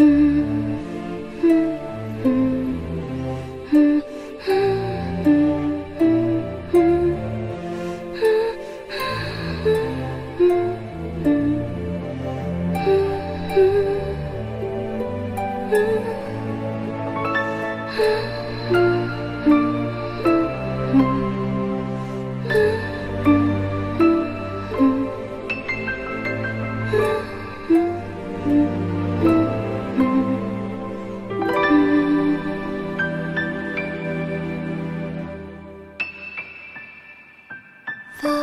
Mm-hmm. 巴啦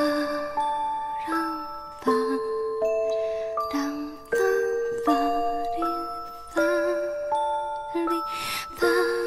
巴啦巴啦巴啦。